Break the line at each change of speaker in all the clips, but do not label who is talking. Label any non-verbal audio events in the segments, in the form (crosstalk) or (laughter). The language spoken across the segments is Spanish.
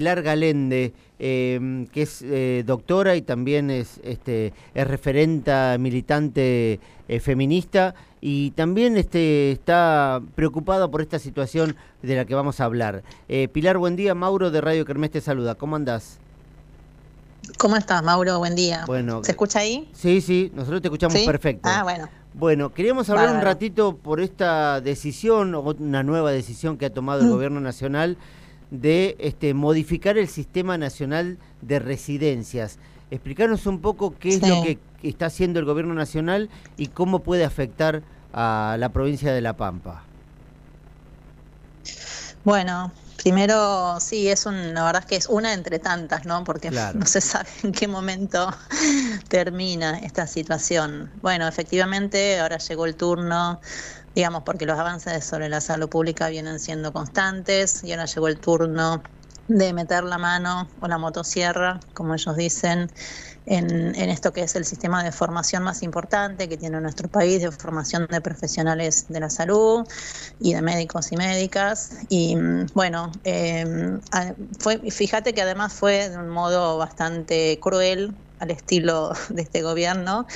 Pilar Galende, em, que es eh, doctora y también es, este, es referenta militante eh, feminista y también este, está preocupada por esta situación de la que vamos a hablar. Eh, Pilar, buen día. Mauro de Radio Kermés te saluda. ¿Cómo andás?
¿Cómo estás, Mauro? Buen día.
Bueno,
¿Se escucha ahí?
Sí, sí, nosotros te escuchamos perfecto.
Ah, bueno.
Bueno, queríamos hablar un ratito por esta decisión, una nueva decisión que ha tomado el mm. Gobierno Nacional de este, modificar el sistema nacional de residencias. Explicarnos un poco qué es lo que está haciendo el gobierno nacional y cómo puede afectar a la provincia de La Pampa.
Bueno, primero sí, es un, la verdad es que es una entre tantas, ¿no? Porque (laughs) no se sabe en qué momento (laughs) termina esta situación. Bueno, efectivamente, ahora llegó el turno digamos, porque los avances sobre la salud pública vienen siendo constantes y ahora llegó el turno de meter la mano o la motosierra, como ellos dicen, en, esto que es el sistema de formación más importante que tiene nuestro país, de formación de profesionales de la salud y de médicos y médicas. Y bueno, em, fue, fíjate que además fue de un modo bastante cruel al estilo de este gobierno,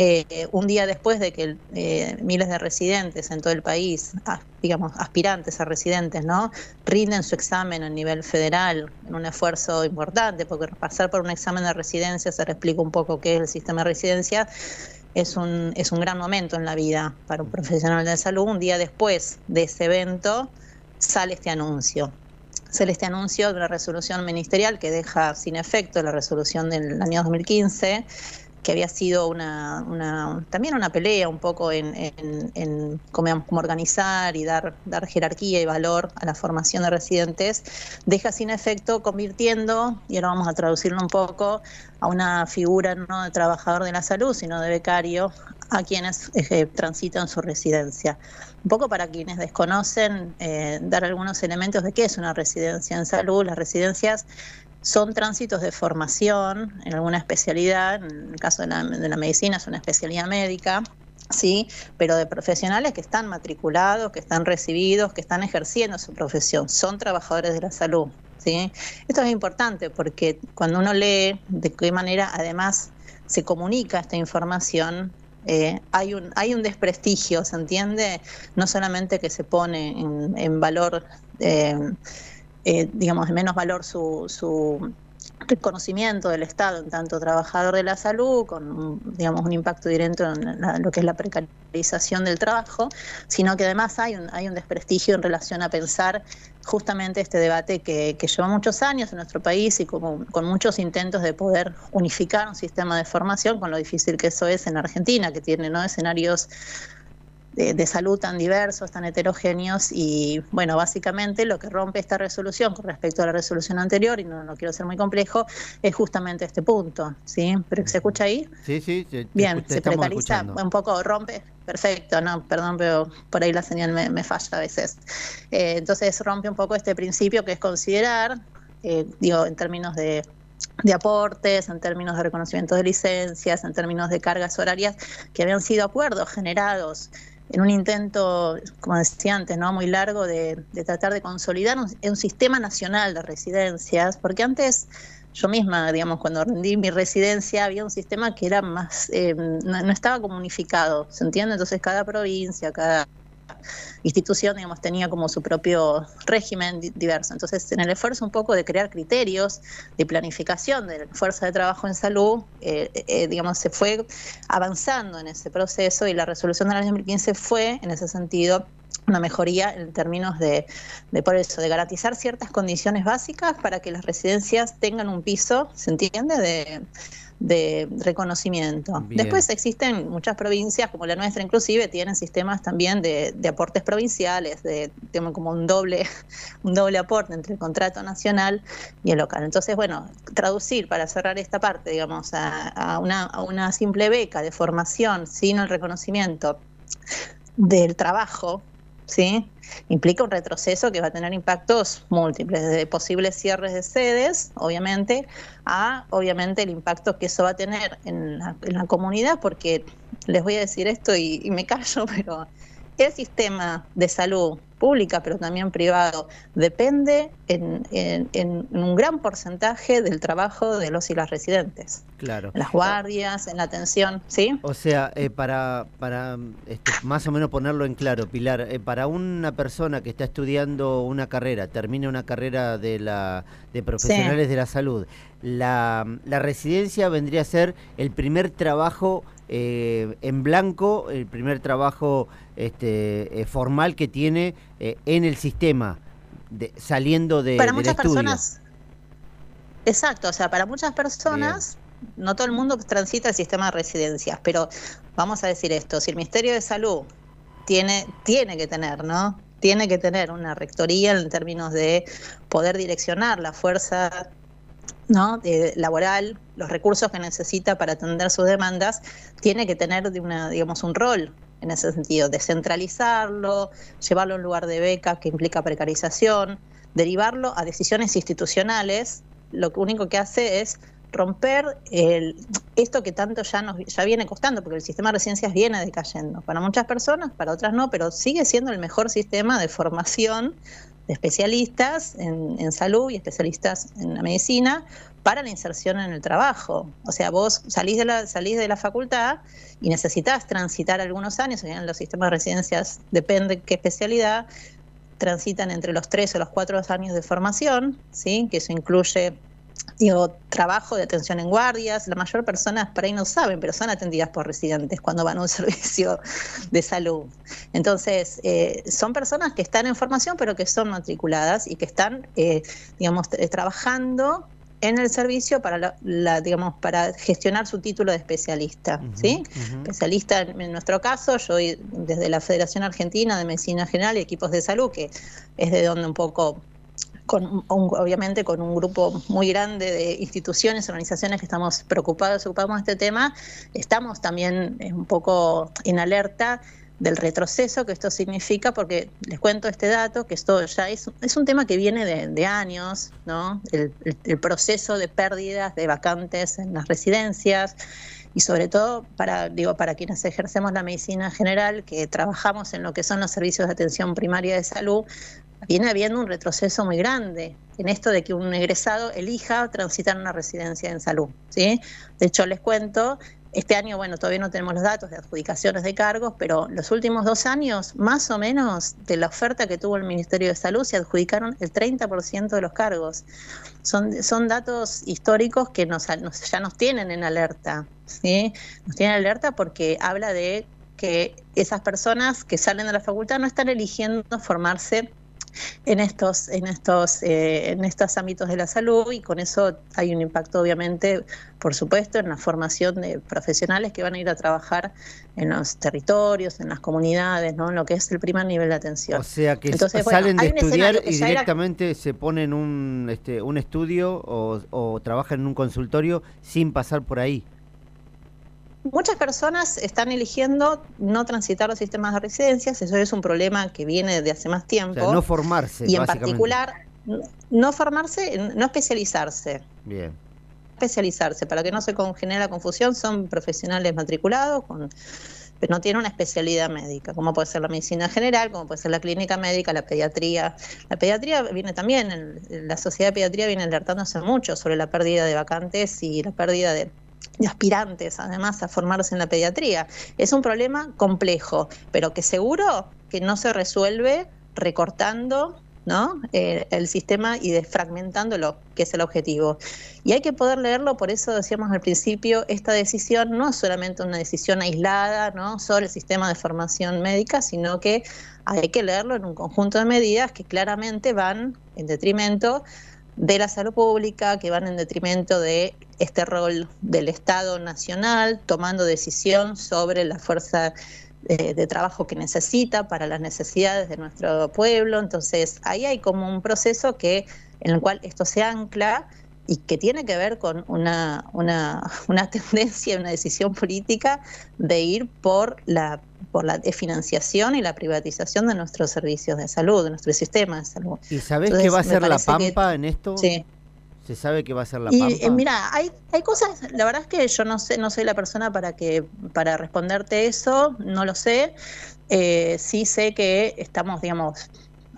eh, un día después de que eh, miles de residentes en todo el país, digamos, aspirantes a residentes, ¿no? rinden su examen a nivel federal en un esfuerzo importante, porque pasar por un examen de residencia, se le un poco qué es el sistema de residencia, es un, es un gran momento en la vida para un profesional de salud. Un día después de ese evento sale este anuncio. Sale este anuncio de una resolución ministerial que deja sin efecto la resolución del año 2015 que había sido una, también una pelea un poco en, cómo, organizar y dar, dar jerarquía y valor a la formación de residentes, deja sin efecto convirtiendo, y ahora vamos a traducirlo un poco, a una figura no de trabajador de la salud, sino de becario, a quienes eh, transitan su residencia. Un poco para quienes desconocen, eh, dar algunos elementos de qué es una residencia en salud. Las residencias son tránsitos de formación en alguna especialidad, en el caso de la, medicina es una especialidad médica, sí, pero de profesionales que están matriculados, que están recibidos, que están ejerciendo su profesión, son trabajadores de la salud. ¿sí? Esto es importante porque cuando uno lee de qué manera además se comunica esta información, eh, hay, un, hay un desprestigio, ¿se entiende? No solamente que se pone en, valor... Eh, eh, digamos, de menos valor su, su reconocimiento del Estado en tanto trabajador de la salud, con digamos un impacto directo en lo que es la precarización del trabajo, sino que además hay un, hay un desprestigio en relación a pensar justamente este debate que, que lleva muchos años en nuestro país y como, con muchos intentos de poder unificar un sistema de formación, con lo difícil que eso es en Argentina, que tiene ¿no? escenarios de, salud tan diversos, tan heterogéneos y bueno, básicamente lo que rompe esta resolución con respecto a la resolución anterior, y no, no quiero ser muy complejo, es justamente este punto, ¿sí? ¿Pero se escucha ahí?
Sí, sí.
Bien, se precariza, un poco rompe, perfecto, no, perdón, pero por ahí la señal me, falla a veces. Eh, entonces rompe un poco este principio que es considerar, eh, digo, en términos de de aportes, en términos de reconocimiento de licencias, en términos de cargas horarias, que habían sido acuerdos generados en un intento, como decía antes, ¿no? muy largo de, tratar de consolidar un, sistema nacional de residencias, porque antes yo misma, digamos, cuando rendí mi residencia, había un sistema que era más, eh, no, estaba comunificado, ¿se entiende? Entonces cada provincia, cada institución, digamos, tenía como su propio régimen diverso. Entonces, en el esfuerzo un poco de crear criterios de planificación de la fuerza de trabajo en salud, eh, eh, digamos, se fue avanzando en ese proceso y la resolución del año 2015 fue, en ese sentido, una mejoría en términos de, de, por eso, de garantizar ciertas condiciones básicas para que las residencias tengan un piso, ¿se entiende?, de, de reconocimiento. Después existen muchas provincias, como la nuestra inclusive, tienen sistemas también de, aportes provinciales, de, como un doble, (laughs) un doble aporte entre el contrato nacional y el local. Entonces, bueno, traducir para cerrar esta parte, digamos, a, una, a una simple beca de formación sin el reconocimiento del trabajo ¿sí? Implica un retroceso que va a tener impactos múltiples, desde posibles cierres de sedes, obviamente, a obviamente el impacto que eso va a tener en la, comunidad, porque les voy a decir esto y, me callo, (laughs) pero el sistema de salud pública, pero también privado, depende en, un gran porcentaje del trabajo de los y las residentes.
Claro.
En las guardias, en la atención, ¿sí?
O sea, eh, para, para este, más o menos ponerlo en claro, Pilar, eh, para una persona que está estudiando una carrera, termina una carrera de, la, de profesionales de la salud, la, la residencia vendría a ser el primer trabajo eh, en blanco, el primer trabajo este, eh, formal que tiene eh, en el sistema, de, saliendo de,
para muchas personas. Exacto, o sea, para muchas personas, no todo el mundo transita el sistema de residencias, pero vamos a decir esto, si el Ministerio de Salud tiene, tiene que tener, ¿no? Tiene que tener una rectoría en términos de poder direccionar la fuerza ¿no? laboral, los recursos que necesita para atender sus demandas, tiene que tener de una, digamos, un rol en ese sentido, descentralizarlo, llevarlo a un lugar de beca que implica precarización, derivarlo a decisiones institucionales, lo único que hace es romper el, esto que tanto ya nos ya viene costando, porque el sistema de residencias viene decayendo. Para muchas personas, para otras no, pero sigue siendo el mejor sistema de formación de especialistas en, salud y especialistas en la medicina para la inserción en el trabajo. O sea, vos salís de la, salís de la facultad y necesitas transitar algunos años, en los sistemas de residencias depende qué especialidad, transitan entre los tres o los cuatro años de formación, ¿sí? que eso incluye digo, trabajo de atención en guardias, la mayor personas por ahí no saben, pero son atendidas por residentes cuando van a un (laughs) servicio de salud. Entonces, eh, son personas que están en formación, pero que son matriculadas y que están, eh, digamos, eh, trabajando en el servicio para la, digamos para gestionar su título de especialista, ¿sí? Especialista en, nuestro caso, yo desde la Federación Argentina de Medicina General y Equipos de Salud, que es de donde un poco con obviamente con un grupo muy grande de instituciones, organizaciones que estamos preocupados, ocupamos de este tema, estamos también eh, un poco en alerta del retroceso que esto significa, porque les cuento este dato, que esto ya es, es un tema que viene de, años, ¿no? El, el, proceso de pérdidas de vacantes en las residencias y sobre todo para, digo, para quienes ejercemos la medicina general, que trabajamos en lo que son los servicios de atención primaria de salud, viene habiendo un retroceso muy grande en esto de que un egresado elija transitar una residencia en salud. ¿sí? De hecho, les cuento, este año, bueno, todavía no tenemos los datos de adjudicaciones de cargos, pero los últimos dos años, más o menos, de la oferta que tuvo el Ministerio de Salud, se adjudicaron el 30% de los cargos. Son, son datos históricos que nos, ya nos tienen en alerta. ¿sí? Nos tienen en alerta porque habla de que esas personas que salen de la facultad no están eligiendo formarse en estos, en estos, eh, en estos ámbitos de la salud y con eso hay un impacto obviamente, por supuesto, en la formación de profesionales que van a ir a trabajar en los territorios, en las comunidades, ¿no? en lo que es el primer nivel de atención.
O sea que salen de estudiar y directamente se ponen un, este, un estudio o, o trabajan en un consultorio sin pasar por ahí.
Muchas personas están eligiendo no transitar los sistemas de residencias, eso es un problema que viene de hace más tiempo.
no formarse.
Y en particular, no formarse, no especializarse.
Bien.
Especializarse, para que no se genere la confusión, son profesionales matriculados con pero no tienen una especialidad médica, como puede ser la medicina general, como puede ser la clínica médica, la pediatría. La pediatría viene también, la sociedad de pediatría viene alertándose mucho sobre la pérdida de vacantes y la pérdida de de aspirantes además a formarse en la pediatría. Es un problema complejo, pero que seguro que no se resuelve recortando ¿no? Eh, el sistema y desfragmentándolo, que es el objetivo. Y hay que poder leerlo, por eso decíamos al principio, esta decisión no es solamente una decisión aislada ¿no? sobre el sistema de formación médica, sino que hay que leerlo en un conjunto de medidas que claramente van en detrimento de la salud pública, que van en detrimento de este rol del Estado nacional, tomando decisión sobre la fuerza eh, de, trabajo que necesita para las necesidades de nuestro pueblo. Entonces, ahí hay como un proceso que en el cual esto se ancla y que tiene que ver con una, una, una (laughs) tendencia, una decisión política de ir por la por la financiación y la privatización de nuestros servicios de salud, de nuestro sistema de salud.
¿Y sabes qué va a ser la Pampa en esto?
Sí.
¿Se sabe que va a ser la
y,
Pampa?
Eh, mira, hay, hay cosas, la verdad es que yo no sé, no soy la persona para que para responderte eso, no lo sé. Eh, sí sé que estamos, digamos,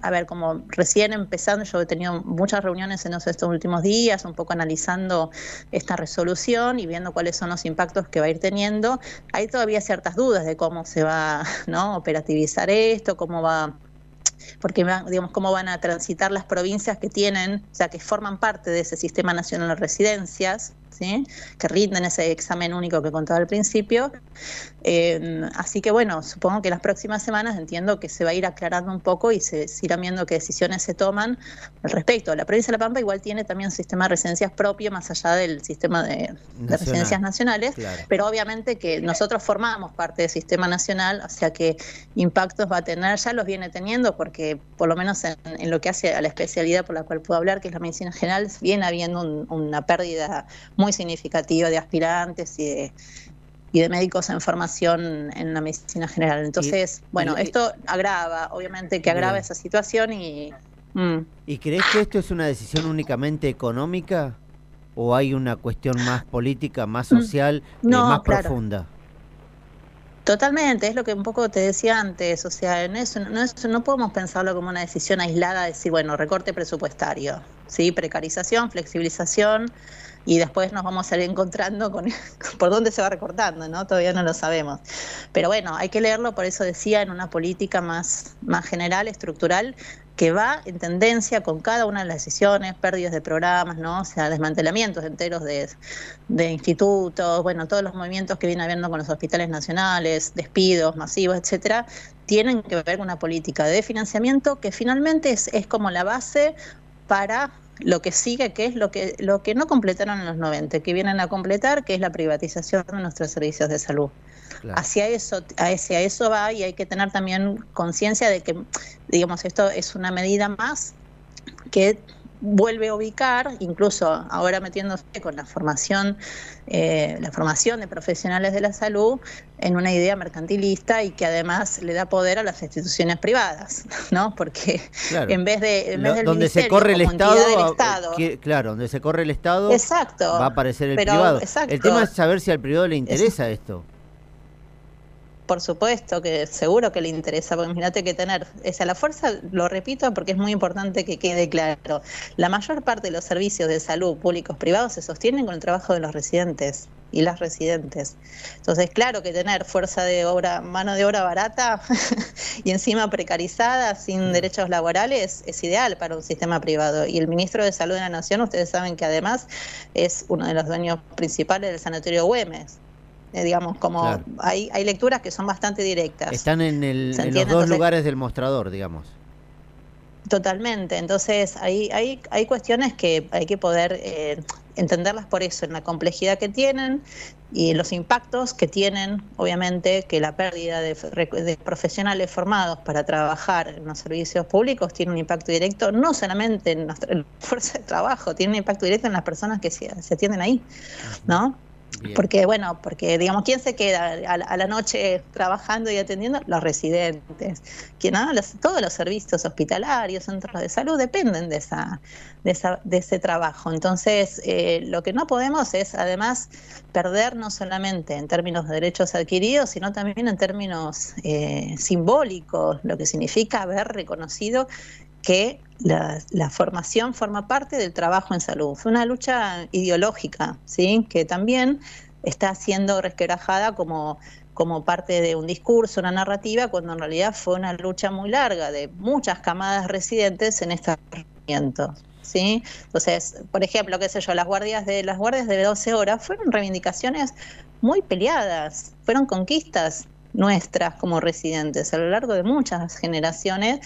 a ver, como recién empezando, yo he tenido muchas reuniones en estos últimos días, un poco analizando esta resolución y viendo cuáles son los impactos que va a ir teniendo. Hay todavía ciertas dudas de cómo se va (laughs) ¿no? operativizar esto, cómo va porque digamos cómo van a transitar las provincias que tienen, o sea, que forman parte de ese sistema nacional de residencias, que rinden ese examen único que contaba al principio. Eh, así que bueno, supongo que las próximas semanas entiendo que se va a ir aclarando un poco y se, irán viendo qué decisiones se toman al respecto. La provincia de La Pampa igual tiene también un sistema de residencias propio más allá del sistema de, residencias nacionales, pero obviamente que nosotros formamos parte del sistema nacional, o sea que impactos va a tener, ya los viene teniendo porque por lo menos en, lo que hace a la especialidad por la cual puedo hablar, que es la medicina general, viene habiendo una pérdida muy significativa de aspirantes y de, y de médicos en formación en la medicina general. Entonces, bueno, esto agrava, obviamente que agrava esa situación y...
Mm. ¿Y crees que esto es una decisión únicamente económica o hay una cuestión más política, más mm. social, y eh, más profunda?
Totalmente, es lo que un poco te decía antes, o sea, en eso no, no podemos pensarlo como una decisión aislada de decir, bueno, recorte presupuestario, ¿sí? precarización, flexibilización, y después nos vamos a ir encontrando con (laughs) por dónde se va recortando, ¿no? Todavía no lo sabemos. Pero bueno, hay que leerlo, por eso decía, en una política más, más general, estructural, que va en tendencia con cada una de las decisiones, pérdidas de programas, ¿no? O sea, desmantelamientos enteros de, de institutos, bueno, todos los movimientos que viene habiendo con los hospitales nacionales, despidos masivos, etcétera, tienen que ver con una política de financiamiento que finalmente es, es como la base para lo que sigue, que es lo que, lo que no completaron en los 90, que vienen a completar, que es la privatización de nuestros servicios de salud. Hacia eso, hacia eso va y hay que tener también conciencia de que, digamos, esto es una medida más que vuelve a ubicar, incluso ahora metiéndose con la formación, eh, la formación de profesionales de la salud en una idea mercantilista y que además le da poder a las instituciones privadas, (laughs) ¿no? Porque en vez de en vez del
donde se corre el estado, claro, donde se corre el Estado,
exacto,
va a aparecer el privado. El tema es saber si al privado le interesa esto
por supuesto que seguro que le interesa, porque imagínate que tener, esa la fuerza, lo repito porque es muy importante que quede claro, la mayor parte de los servicios de salud públicos privados se sostienen con el trabajo de los residentes y las residentes. Entonces, claro que tener fuerza de obra, mano de obra barata (laughs) y encima precarizada, sin derechos laborales, es ideal para un sistema privado. Y el ministro de Salud de la Nación, ustedes saben que además es uno de los dueños principales del Sanatorio Güemes. Eh, digamos, como hay, hay lecturas que son bastante directas.
Están en, el, los dos lugares del mostrador, digamos.
Totalmente, entonces hay, hay, hay cuestiones que hay que poder eh, entenderlas por eso, en la complejidad que tienen y los impactos que tienen, obviamente, que la pérdida de, de, profesionales formados para trabajar en los servicios públicos tiene un impacto directo, no solamente en la fuerza de trabajo, tiene un impacto directo en las personas que se, se atienden ahí, ¿no? Porque, bueno, porque, digamos, ¿quién se queda a la, noche trabajando y atendiendo? Los residentes. ¿Quién, todos los servicios hospitalarios, centros de salud, dependen de, esa, de, esa, de ese trabajo. Entonces, eh, lo que no podemos es, además, perder no solamente en términos de derechos adquiridos, sino también en términos eh, simbólicos, lo que significa haber reconocido que la, formación forma parte del trabajo en salud. Fue una lucha ideológica, ¿sí? que también está siendo resquebrajada como, como parte de un discurso, una narrativa, cuando en realidad fue una lucha muy larga de muchas camadas residentes en este movimiento. ¿Sí? Entonces, por ejemplo, qué sé yo, las guardias de las guardias de 12 horas fueron reivindicaciones muy peleadas, fueron conquistas nuestras como residentes a lo largo de muchas generaciones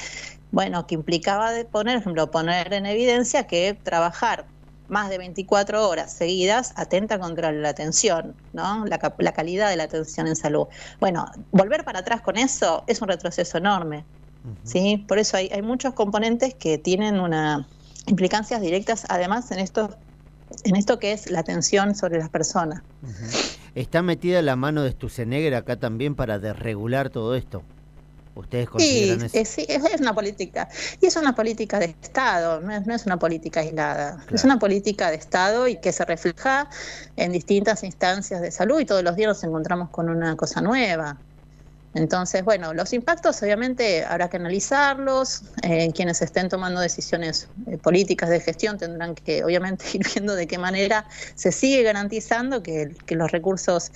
bueno, que implicaba, de poner, ejemplo, poner en evidencia que trabajar más de 24 horas seguidas atenta contra la atención, ¿no? La, calidad de la atención en salud. Bueno, volver para atrás con eso es un retroceso enorme, ¿sí? Por eso hay, muchos componentes que tienen una implicancias directas, además, en esto, en esto que es la atención sobre las personas.
¿Está metida la mano de Stusenegger acá también para desregular todo esto? ¿Ustedes consideran
sí, sí, es una política. Y es una política de Estado, no es, una política aislada. Es una política de Estado y que se refleja en distintas instancias de salud y todos los días nos encontramos con una cosa nueva. Entonces, bueno, los impactos obviamente habrá que analizarlos, eh, quienes estén tomando decisiones eh, políticas de gestión tendrán que obviamente (laughs) ir viendo de qué manera se sigue garantizando que, los recursos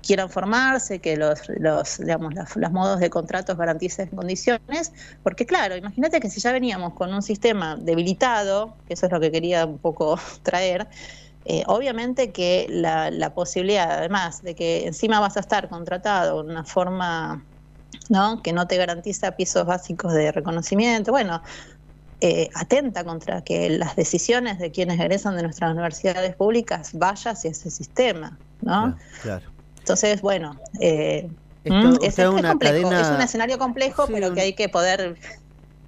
quieran formarse, que los, los digamos, los, modos de contratos garanticen condiciones, porque claro, imagínate que si ya veníamos con un sistema debilitado, que eso es lo que quería un poco (laughs) traer, eh, obviamente que la, posibilidad, además de que encima vas a estar contratado de una forma ¿no? que no te garantiza pisos básicos de reconocimiento, bueno, eh, atenta contra que las decisiones de quienes egresan de nuestras universidades públicas vayan hacia ese sistema, ¿no? Claro. Entonces, bueno, eh, mm, es, una es un escenario complejo, pero que hay que poder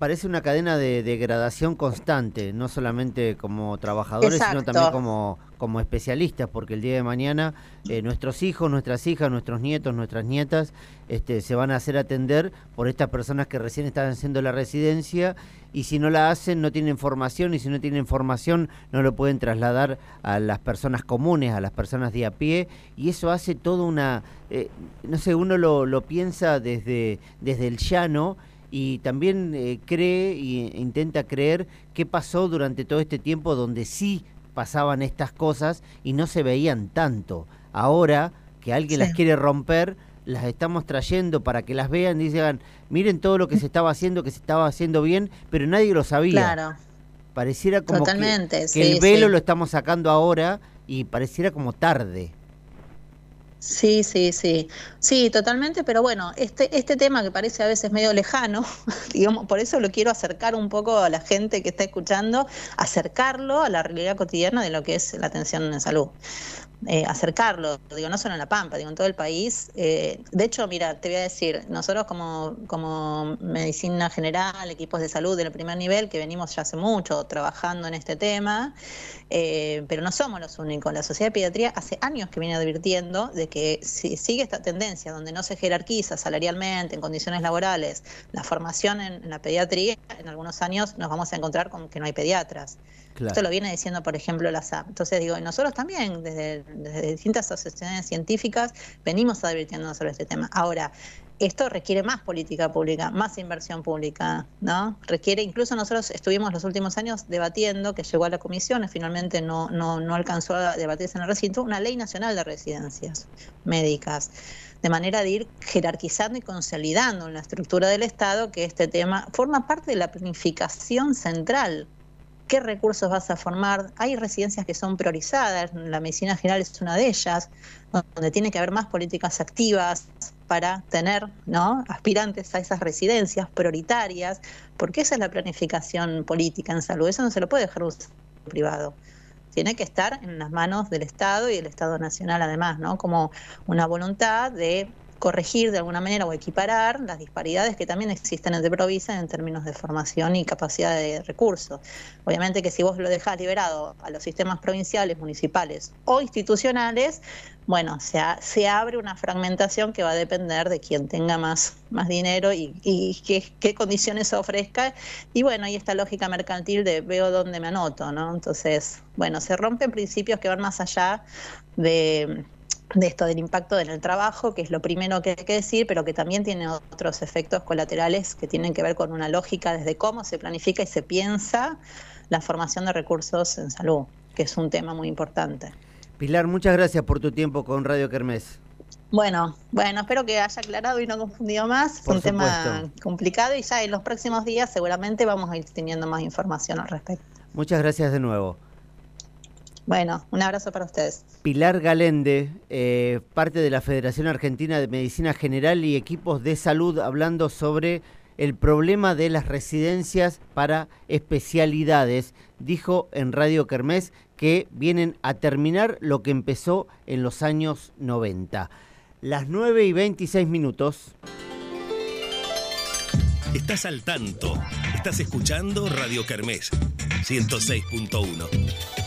parece una cadena de degradación constante, no solamente como trabajadores, sino también como, como especialistas, porque el día de mañana eh, nuestros hijos, nuestras hijas, nuestros nietos, nuestras nietas este, se van a hacer atender por estas personas que recién están haciendo la residencia y si no la hacen no tienen formación y si no tienen formación no lo pueden trasladar a las personas comunes, a las personas de a pie y eso hace toda una, eh, no sé, uno lo, lo piensa desde, desde el llano y también eh, cree e intenta creer qué pasó durante todo este tiempo donde sí pasaban estas cosas y no se veían tanto. Ahora que alguien las quiere romper, las estamos trayendo para que las vean y digan, miren todo lo que se estaba haciendo, que se estaba haciendo bien, pero nadie lo sabía. Claro. Pareciera como que, el velo lo estamos sacando ahora y pareciera como tarde.
Sí, sí, sí. Sí, totalmente, pero bueno, este, este tema que parece a veces medio lejano, (laughs) digamos, por eso lo quiero acercar un poco a la gente que está escuchando, acercarlo a la realidad cotidiana de lo que es la atención en salud. Eh, acercarlo, digo, no solo en La Pampa, digo, en todo el país. Eh, de hecho, mira, te voy a decir, nosotros como, como medicina general, equipos de salud del primer nivel, que venimos ya hace mucho trabajando en este tema, eh, pero no somos los únicos. La Sociedad de Pediatría hace años que viene advirtiendo de que si sigue esta tendencia donde no se jerarquiza salarialmente, en condiciones laborales, la formación en, en la pediatría, en algunos años nos vamos a encontrar con que no hay pediatras. Esto lo viene diciendo, por ejemplo, la SAP. Entonces digo, nosotros también, desde, distintas asociaciones científicas, venimos advirtiendo sobre este tema. Ahora, esto requiere más política pública, más inversión pública, ¿no? Requiere, incluso nosotros estuvimos los últimos años debatiendo, que llegó a la comisión, y finalmente no, no, no alcanzó a debatirse en el recinto, una ley nacional de residencias médicas, de manera de ir jerarquizando y consolidando en la estructura del Estado que este tema forma parte de la planificación central qué recursos vas a formar. Hay residencias que son priorizadas, la medicina general es una de ellas, donde tiene que haber más políticas activas para tener ¿no? aspirantes a esas residencias prioritarias, porque esa es la planificación política en salud, eso no se lo puede dejar un privado tiene que estar en las manos del Estado y del Estado Nacional además, ¿no? Como una voluntad de corregir de alguna manera o equiparar las disparidades que también existen en Provisa en términos de formación y capacidad de recursos. Obviamente que si vos lo dejás liberado a los sistemas provinciales, municipales o institucionales, bueno, se, se abre una fragmentación que va a depender de quién tenga más, más dinero y, qué, qué, condiciones ofrezca. Y bueno, hay esta lógica mercantil de veo dónde me anoto, ¿no? Entonces, bueno, se rompen principios que van más allá de de esto del impacto en el trabajo, que es lo primero que hay que decir, pero que también tiene otros efectos colaterales que tienen que ver con una lógica desde cómo se planifica y se piensa la formación de recursos en salud, que es un tema muy importante.
Pilar, muchas gracias por tu tiempo con Radio Kermés.
Bueno, bueno, espero que haya aclarado y no confundido más. Es un tema complicado y ya en los próximos días seguramente vamos a ir teniendo más información al respecto.
Muchas gracias de nuevo.
Bueno, un abrazo para ustedes.
Pilar Galende, eh, parte de la Federación Argentina de Medicina General y equipos de salud, hablando sobre el problema de las residencias para especialidades. Dijo en Radio Kermés que vienen a terminar lo que empezó en los años 90. Las 9 y 26 minutos.
Estás al tanto. Estás escuchando Radio Kermés 106.1.